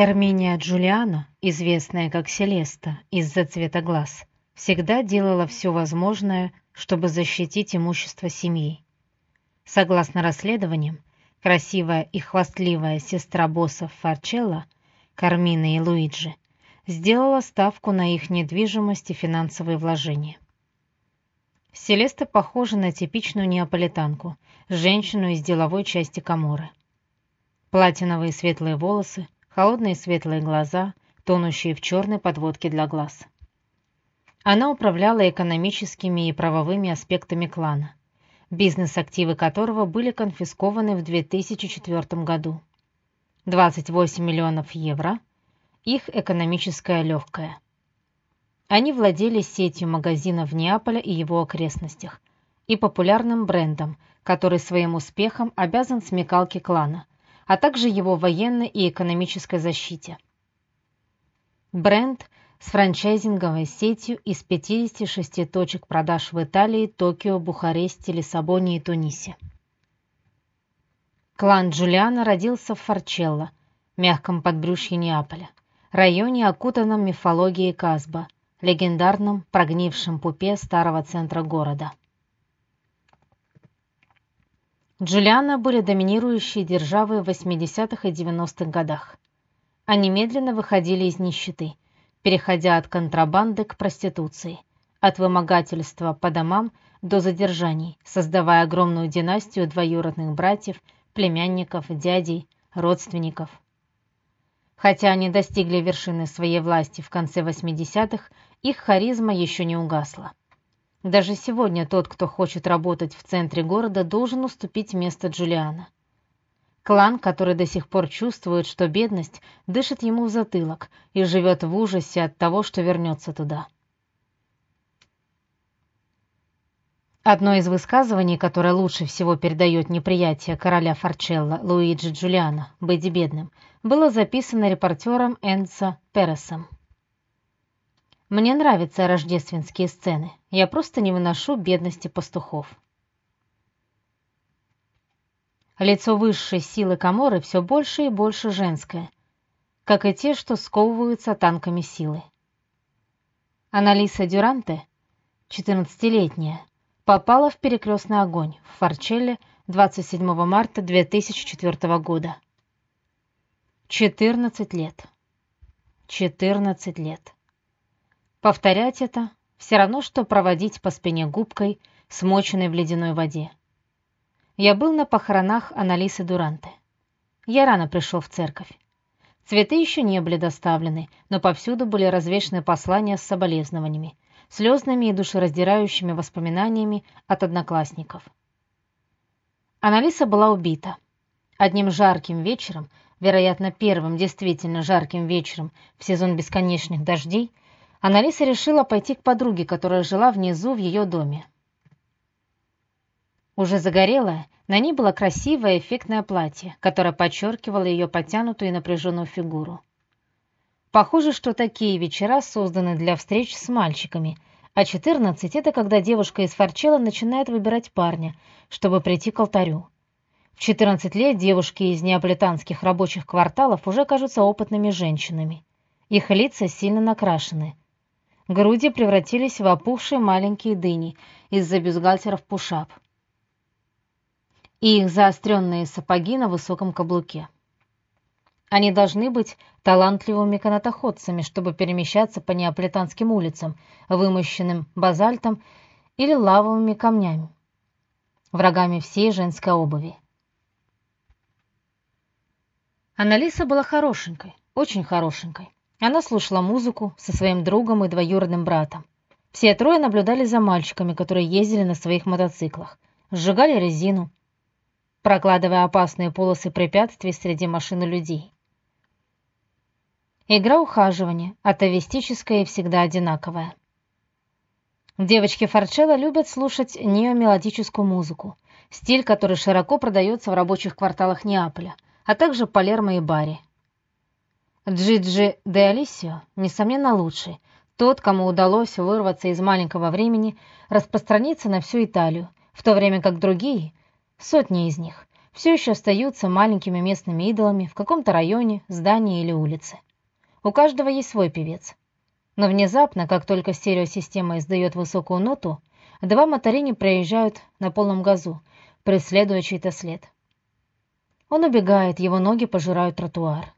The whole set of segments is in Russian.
Эрминия Джулиано, известная как Селеста из-за цвета глаз, всегда делала все возможное, чтобы защитить имущество семьи. Согласно расследованиям, красивая и хвастливая сестра боссов Фарчелла, Кармина и Луиджи, сделала ставку на их недвижимость и финансовые вложения. Селеста похожа на типичную неаполитанку, женщину из деловой части Каморы. Платиновые светлые волосы, холодные светлые глаза, тонущие в черной подводке для глаз. Она управляла экономическими и правовыми аспектами клана, бизнес-активы которого были конфискованы в 2004 году. 28 миллионов евро – их экономическая легкая. Они владели сетью магазинов в Неаполе и его окрестностях и популярным брендом, который своим успехом обязан смекалке клана – а также его военной и экономической защите. Бренд с франчайзинговой сетью из 56 точек продаж в Италии, Токио, Бухаресте, Лиссабоне и Тунисе. Клан Джулиана родился в Форчелло, мягком подбрюшье Неаполя, районе, окутанном мифологией Казба, легендарном прогнившем пупе старого центра города. Джулиана были доминирующей державой в 80-х и 90-х годах. Они медленно выходили из нищеты, переходя от контрабанды к проституции, от вымогательства по домам до задержаний, создавая огромную династию двоюродных братьев, племянников, дядей, родственников. Хотя они достигли вершины своей власти в конце 80-х, их харизма еще не угасла. Даже сегодня тот, кто хочет работать в центре города, должен уступить место Джулиана. Клан, который до сих пор чувствует, что бедность дышит ему в затылок и живет в ужасе от того, что вернется туда. Одно из высказываний, которое лучше всего передает неприятие короля Форчелла Луиджи Джулиана «быть бедным», было записано репортером Энцо Пересом. Мне нравятся рождественские сцены. Я просто не выношу бедности пастухов. Лицо высшей силы Каморы все больше и больше женское, как и те, что сковываются танками силы. Аналиса Дюранте, 14-летняя, попала в перекрестный огонь в Форчелле 27 марта 2004 года. 14 лет. 14 лет. Повторять это все равно, что проводить по спине губкой, смоченной в ледяной воде. Я был на похоронах Аналисы Дуранте. Я рано пришел в церковь. Цветы еще не были доставлены, но повсюду были развешаны послания с соболезнованиями, слезными и душераздирающими воспоминаниями от одноклассников. Аналиса была убита. Одним жарким вечером, вероятно, первым действительно жарким вечером в сезон бесконечных дождей, Аналиса решила пойти к подруге, которая жила внизу в ее доме. Уже загорелая, на ней было красивое эффектное платье, которое подчеркивало ее подтянутую и напряженную фигуру. Похоже, что такие вечера созданы для встреч с мальчиками, а 14 — это когда девушка из Форчелла начинает выбирать парня, чтобы прийти к алтарю. В 14 лет девушки из неаполитанских рабочих кварталов уже кажутся опытными женщинами. Их лица сильно накрашены, Груди превратились в опухшие маленькие дыни из-за бюстгальтеров пушап. И их заостренные сапоги на высоком каблуке. Они должны быть талантливыми канатоходцами, чтобы перемещаться по неаполитанским улицам, вымощенным базальтом или лавовыми камнями, врагами всей женской обуви. Аналиса была хорошенькой, очень хорошенькой. Она слушала музыку со своим другом и двоюродным братом. Все трое наблюдали за мальчиками, которые ездили на своих мотоциклах, сжигали резину, прокладывая опасные полосы препятствий среди машин и людей. Игра ухаживания, атовистическая и всегда одинаковая. Девочки Форчелло любят слушать неомелодическую музыку, стиль, который широко продается в рабочих кварталах Неаполя, а также Палермо и Бари. Джиджи де Алисио, несомненно, лучший. Тот, кому удалось вырваться из маленького времени, распространиться на всю Италию, в то время как другие, сотни из них, все еще остаются маленькими местными идолами в каком-то районе, здании или улице. У каждого есть свой певец. Но внезапно, как только стереосистема издает высокую ноту, два моторини проезжают на полном газу, преследуя чей-то след. Он убегает, его ноги пожирают тротуар.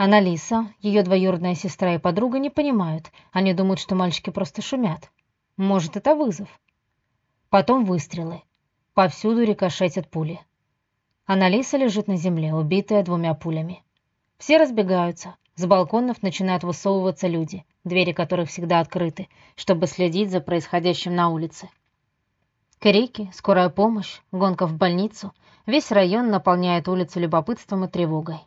Аналиса, ее двоюродная сестра и подруга не понимают. Они думают, что мальчики просто шумят. Может, это вызов. Потом выстрелы. Повсюду рикошетят пули. Аналиса лежит на земле, убитая двумя пулями. Все разбегаются. С балконов начинают высовываться люди, двери которых всегда открыты, чтобы следить за происходящим на улице. Крики, скорая помощь, гонка в больницу. Весь район наполняет улицу любопытством и тревогой.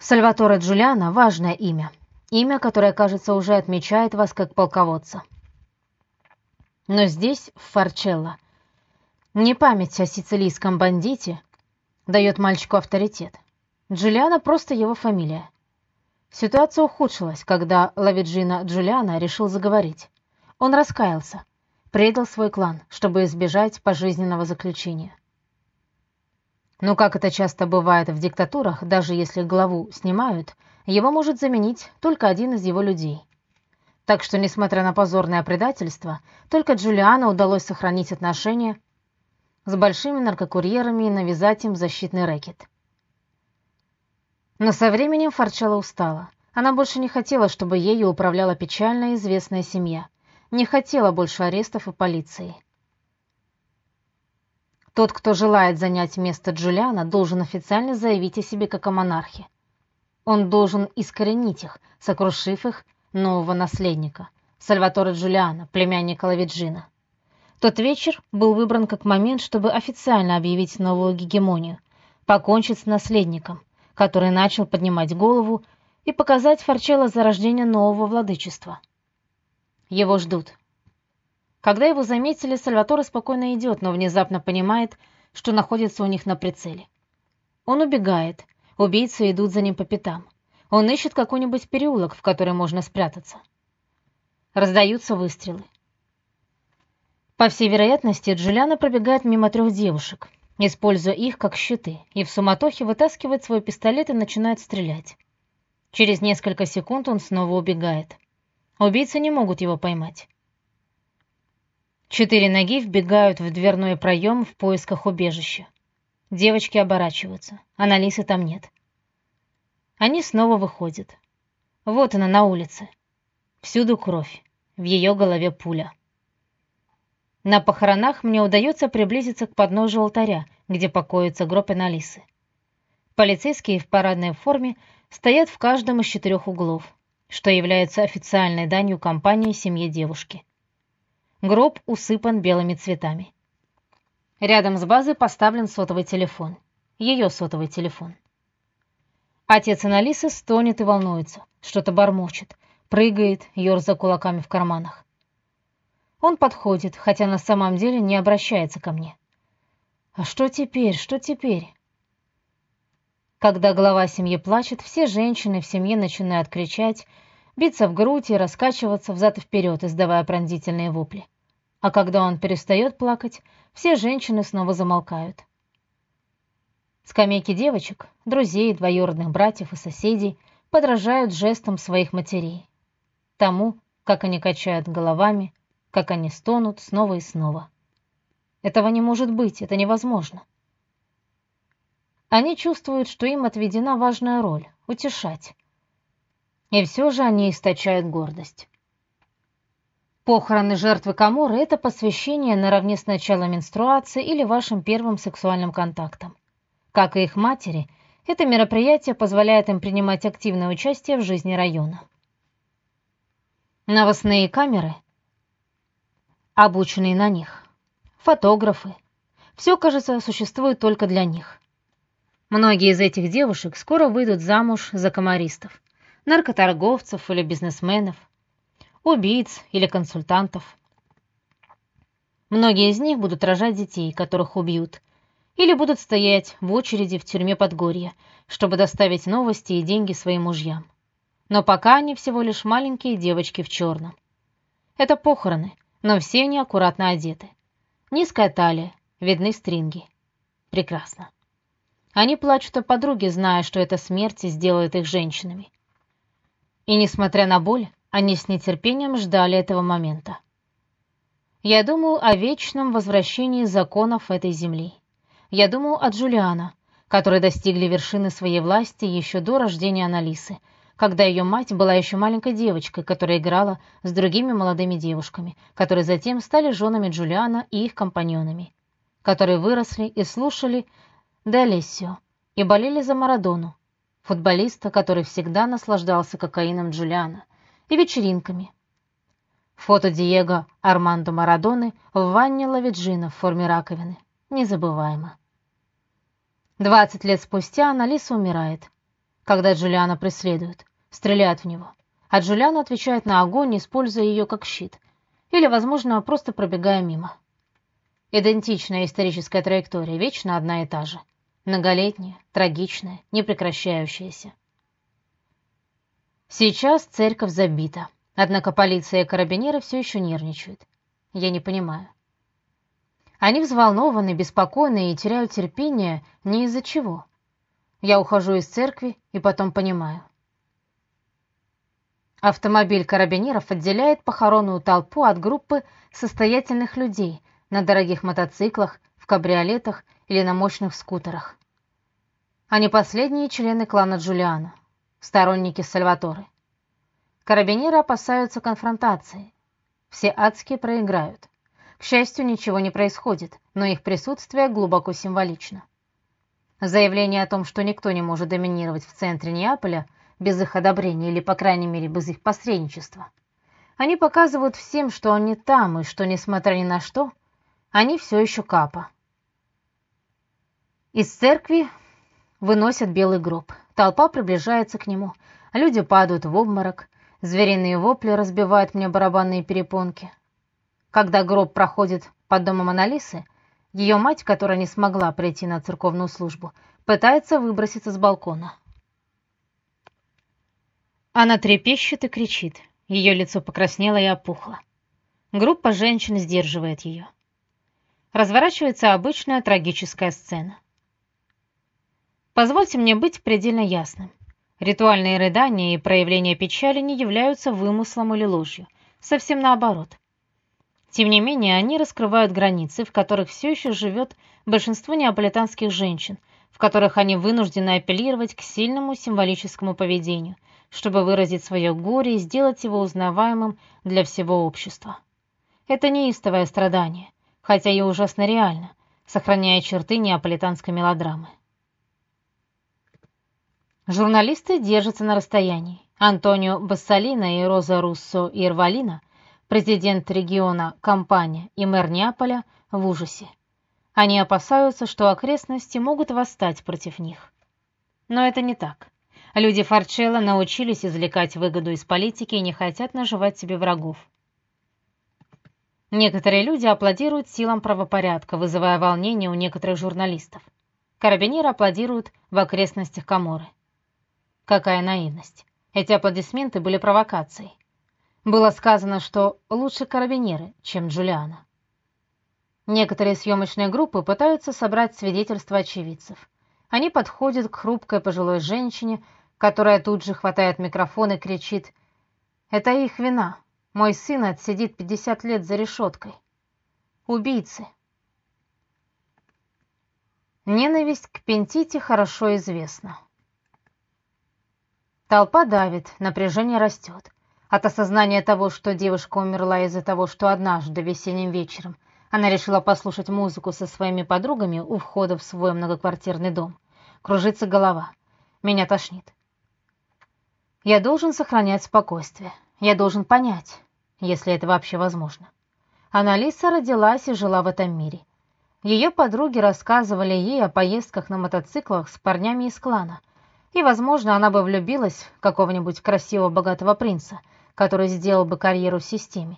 Сальваторе Джулиано – важное имя. Имя, которое, кажется, уже отмечает вас как полководца. Но здесь, в Фарчелло, не память о сицилийском бандите дает мальчику авторитет. Джулиано просто его фамилия. Ситуация ухудшилась, когда Лавиджино Джулиано решил заговорить. Он раскаялся, предал свой клан, чтобы избежать пожизненного заключения. Но как это часто бывает в диктатурах, даже если главу снимают, его может заменить только один из его людей. Так что, несмотря на позорное предательство, только Джулиану удалось сохранить отношения с большими наркокурьерами и навязать им защитный рэкет. Но со временем Фарчелла устала. Она больше не хотела, чтобы ею управляла печально известная семья. Не хотела больше арестов и полиции. Тот, кто желает занять место Джулиана, должен официально заявить о себе как о монархе. Он должен искоренить их, сокрушив их нового наследника, Сальватора Джулиана, племянника Лавиджина. Тот вечер был выбран как момент, чтобы официально объявить новую гегемонию, покончить с наследником, который начал поднимать голову и показать Форчелло зарождение нового владычества. Его ждут. Когда его заметили, Сальваторе спокойно идет, но внезапно понимает, что находится у них на прицеле. Он убегает, убийцы идут за ним по пятам. Он ищет какой-нибудь переулок, в который можно спрятаться. Раздаются выстрелы. По всей вероятности, Джулиана пробегает мимо трех девушек, используя их как щиты, и в суматохе вытаскивает свой пистолет и начинает стрелять. Через несколько секунд он снова убегает. Убийцы не могут его поймать. Четыре ноги вбегают в дверной проем в поисках убежища. Девочки оборачиваются, Аналисы там нет. Они снова выходят. Вот она на улице. Всюду кровь, в ее голове пуля. На похоронах мне удается приблизиться к подножию алтаря, где покоится гроб Аналисы. Полицейские в парадной форме стоят в каждом из четырех углов, что является официальной данью компании семье девушки. Гроб усыпан белыми цветами. Рядом с базой поставлен сотовый телефон. Ее сотовый телефон. Отец Аналисы стонет и волнуется, что-то бормочет, прыгает, ерза кулаками в карманах. Он подходит, хотя на самом деле не обращается ко мне. А что теперь? Что теперь? Когда глава семьи плачет, все женщины в семье начинают кричать, биться в грудь и раскачиваться взад и вперед, издавая пронзительные вопли. А когда он перестает плакать, все женщины снова замолкают. Скамейки девочек, друзей, двоюродных братьев и соседей подражают жестам своих матерей. Тому, как они качают головами, как они стонут снова и снова. Этого не может быть, это невозможно. Они чувствуют, что им отведена важная роль — утешать. И все же они источают гордость. Похороны жертвы Каморы — это посвящение наравне с началом менструации или вашим первым сексуальным контактом. Как и их матери, это мероприятие позволяет им принимать активное участие в жизни района. Новостные камеры — обученные на них. Фотографы. Все, кажется, существует только для них. Многие из этих девушек скоро выйдут замуж за комаристов, наркоторговцев или бизнесменов, убийц или консультантов. Многие из них будут рожать детей, которых убьют, или будут стоять в очереди в тюрьме Подгорья, чтобы доставить новости и деньги своим мужьям. Но пока они всего лишь маленькие девочки в черном. Это похороны, но все они аккуратно одеты. Низкая талия, видны стринги. Прекрасно. Они плачут о подруге, зная, что эта смерть сделает их женщинами. И несмотря на боль, они с нетерпением ждали этого момента. Я думаю о вечном возвращении законов этой земли. Я думаю о Джулиана, которые достигли вершины своей власти еще до рождения Аналисы, когда ее мать была еще маленькой девочкой, которая играла с другими молодыми девушками, которые затем стали женами Джулиана и их компаньонами, которые выросли и слушали Делесио и болели за Марадону, футболиста, который всегда наслаждался кокаином Джулиана и вечеринками. Фото Диего Армандо Марадоны в ванне Лавиджина в форме раковины. Незабываемо. Двадцать лет спустя Аналиса умирает, когда Джулиана преследуют, стреляют в него, а Джулиана отвечает на огонь, используя ее как щит, или, возможно, просто пробегая мимо. Идентичная историческая траектория, вечно одна и та же. Многолетняя, трагичная, непрекращающаяся. Сейчас церковь забита, однако полиция и карабинеры все еще нервничают. Я не понимаю. Они взволнованы, беспокойны и теряют терпение не из-за чего. Я ухожу из церкви и потом понимаю. Автомобиль карабинеров отделяет похоронную толпу от группы состоятельных людей на дорогих мотоциклах, в кабриолетах или на мощных скутерах. Они последние члены клана Джулиана, сторонники Сальваторы. Карабинеры опасаются конфронтации. Все адские проиграют. К счастью, ничего не происходит, но их присутствие глубоко символично. Заявление о том, что никто не может доминировать в центре Неаполя без их одобрения или, по крайней мере, без их посредничества. Они показывают всем, что они там и что, несмотря ни на что, они все еще капа. Из церкви выносят белый гроб. Толпа приближается к нему. Люди падают в обморок. Звериные вопли разбивают мне барабанные перепонки. Когда гроб проходит под домом Аналисы, ее мать, которая не смогла прийти на церковную службу, пытается выброситься с балкона. Она трепещет и кричит. Ее лицо покраснело и опухло. Группа женщин сдерживает ее. Разворачивается обычная трагическая сцена. Позвольте мне быть предельно ясным. Ритуальные рыдания и проявления печали не являются вымыслом или ложью. Совсем наоборот. Тем не менее, они раскрывают границы, в которых все еще живет большинство неаполитанских женщин, в которых они вынуждены апеллировать к сильному символическому поведению, чтобы выразить свое горе и сделать его узнаваемым для всего общества. Это неистовое страдание, хотя и ужасно реально, сохраняя черты неаполитанской мелодрамы. Журналисты держатся на расстоянии. Антонио Бассалина и Роза Руссо Ирвалина Президент региона, компания и мэр Неаполя в ужасе. Они опасаются, что окрестности могут восстать против них. Но это не так. Люди Форчелло научились извлекать выгоду из политики и не хотят наживать себе врагов. Некоторые люди аплодируют силам правопорядка, вызывая волнение у некоторых журналистов. Карабинеры аплодируют в окрестностях Каморы. Какая наивность. Эти аплодисменты были провокацией. Было сказано, что лучше карабинеры, чем Джулиана. Некоторые съемочные группы пытаются собрать свидетельства очевидцев. Они подходят к хрупкой пожилой женщине, которая тут же хватает микрофон и кричит «Это их вина. Мой сын отсидит 50 лет за решеткой. Убийцы». Ненависть к Пентите хорошо известна. Толпа давит, напряжение растет. От осознания того, что девушка умерла из-за того, что однажды весенним вечером она решила послушать музыку со своими подругами у входа в свой многоквартирный дом, кружится голова. Меня тошнит. Я должен сохранять спокойствие. Я должен понять, если это вообще возможно. Аналиса родилась и жила в этом мире. Ее подруги рассказывали ей о поездках на мотоциклах с парнями из клана, и, возможно, она бы влюбилась в какого-нибудь красивого богатого принца – который сделал бы карьеру в системе.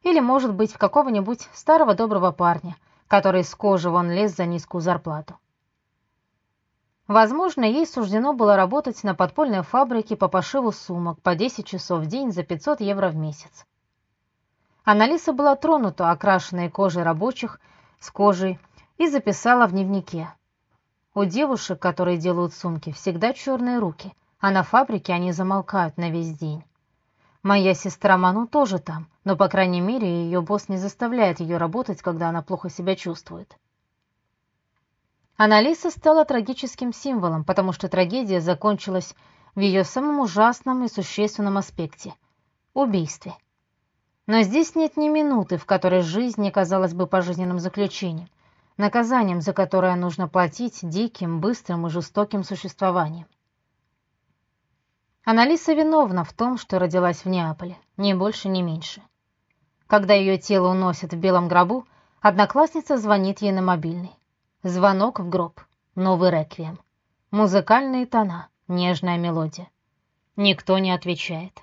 Или, может быть, в какого-нибудь старого доброго парня, который с кожи вон лез за низкую зарплату. Возможно, ей суждено было работать на подпольной фабрике по пошиву сумок по 10 часов в день за 500 евро в месяц. Аналиса была тронута окрашенной кожей рабочих с кожей и записала в дневнике. У девушек, которые делают сумки, всегда черные руки, а на фабрике они замолкают на весь день. Моя сестра Ману тоже там, но, по крайней мере, ее босс не заставляет ее работать, когда она плохо себя чувствует. Аналиса стала трагическим символом, потому что трагедия закончилась в ее самом ужасном и существенном аспекте – убийстве. Но здесь нет ни минуты, в которой жизнь не казалась бы пожизненным заключением, наказанием, за которое нужно платить диким, быстрым и жестоким существованием. Аналиса виновна в том, что родилась в Неаполе, ни больше, ни меньше. Когда ее тело уносят в белом гробу, одноклассница звонит ей на мобильный. Звонок в гроб. Новый реквием. Музыкальные тона, нежная мелодия. Никто не отвечает.